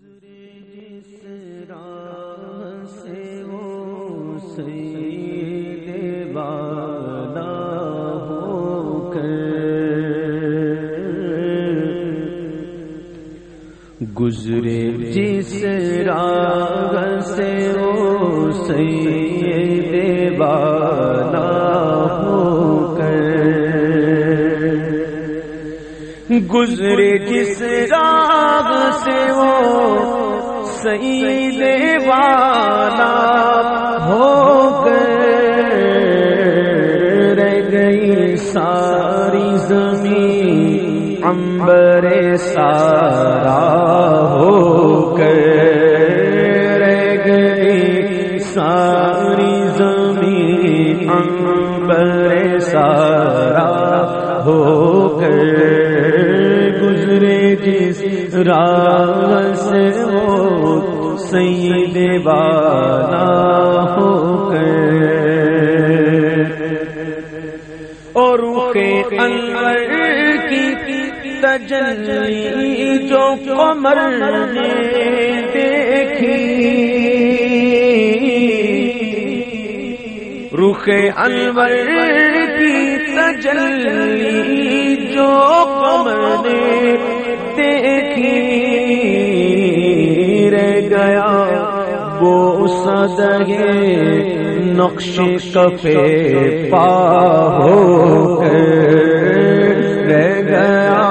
گزرے جس راہ سے وہ سید والا ہو کر گزرے جس راہ سے وہ سید والا ہو گزرے جس راگ سے وہ سعید والا ہو گئے رہ گئی ساری زمین امبر سارا سے وہ سید والا ہو اور کے انور کی تجلی جو قمر نے دیکھی۔ رخ انور کی تجلی جو قمر نے دیکھی رہ گیا۔ وہ سدگے نقش کفے پا ہو رہ گیا۔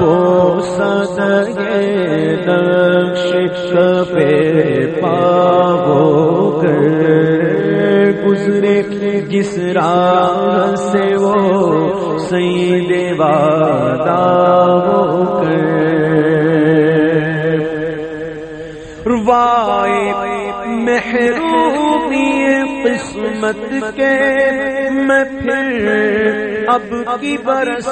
وہ سدگے نقش کفے پا ہو گزرے۔ جس راہ سے وہ سید والا ہو روائے محرومی قسمت کے میں پھر اب کی برس۔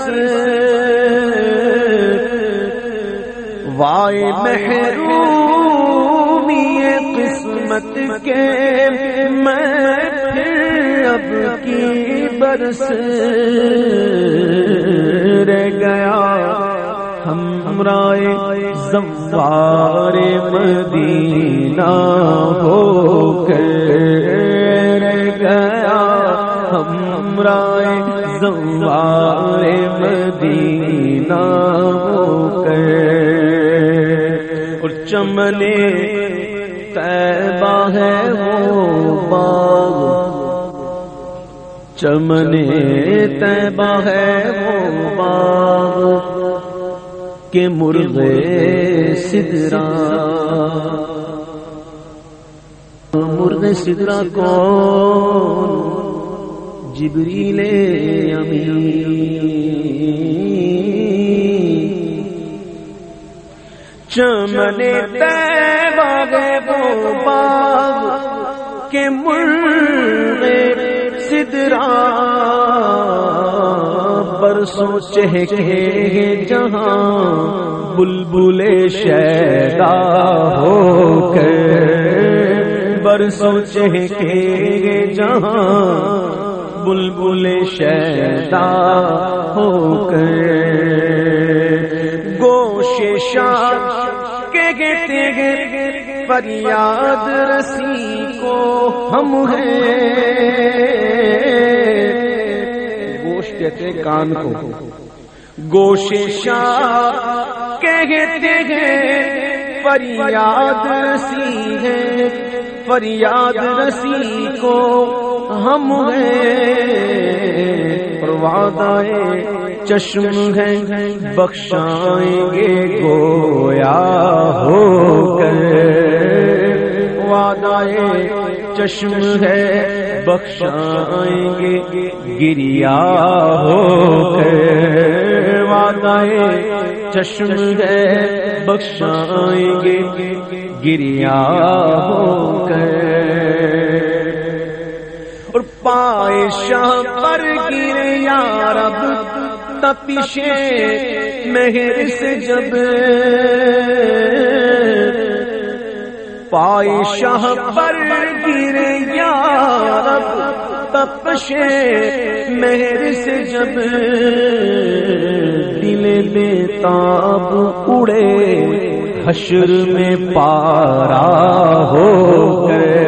وائے محرومی قسمت کے میں پھر اب کی برس۔ رہ گیا ہم رائے زوار مدینہ ہو کر گیا۔ ہم رائے زوار مدینہ ہو کر۔ اور چمنے طیبہ ہے وہ باغ۔ چمنے طیبہ ہے وہ باغ۔ کے مرغے سدرا۔ مرغے سدرا کون؟ جبریل امی چمنے باغ وہ باغ کے مرغے سدرا۔ برسوں چہکے جہاں بلبل شیدا ہو کے برسوں چہکے جہاں بلبل شیدا ہو کے گوش شاہ کے گیتے گے فریاد رسی کو ہم ہیں کہتے کان کو۔ گوش شاہ کہتے ہیں، فریاد رسی ہے۔ فریاد رسی کو ہم ہیں۔ وعدائے چشم ہے بخشائیں گے گویا ہو کر۔ وعدائے چشم ہے، بخشائیں گے، گریا ہو کر وعدائے چشم ہے، بخشائیں گے، گریا ہو اور پائے شاہ پر گرے یا رب، تپشے مہر سے جب پائے شاہ پر گرے یا رب تپشے مہر سے جب دل بے تاب اڑے، حشر میں پارا ہو گئے۔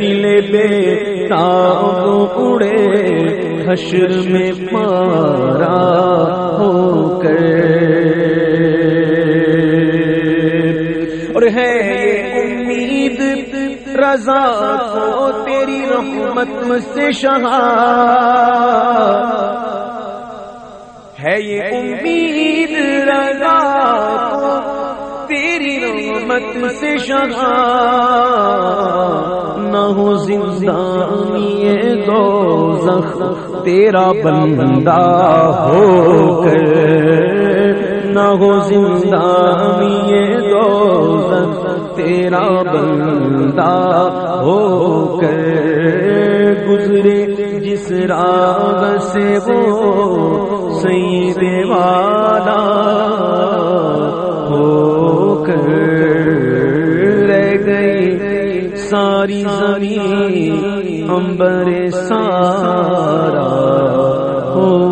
دل بے تاب اڑے، حشر میں پارا ہو گئے۔ رضا کو تیری رحمت سے شہا ہے یہ امید رضا کو، تیری رحمت سے شہا نہ ہو زندانی دو زخ تیرا بندہ ہو کر۔ نہ ہو زندانی دو زخ تیرا بندہ ہو کر گزرے، جس راگ سے وہ سید والا ہو کر رہ گئی ساری زمین امبر سارا ہو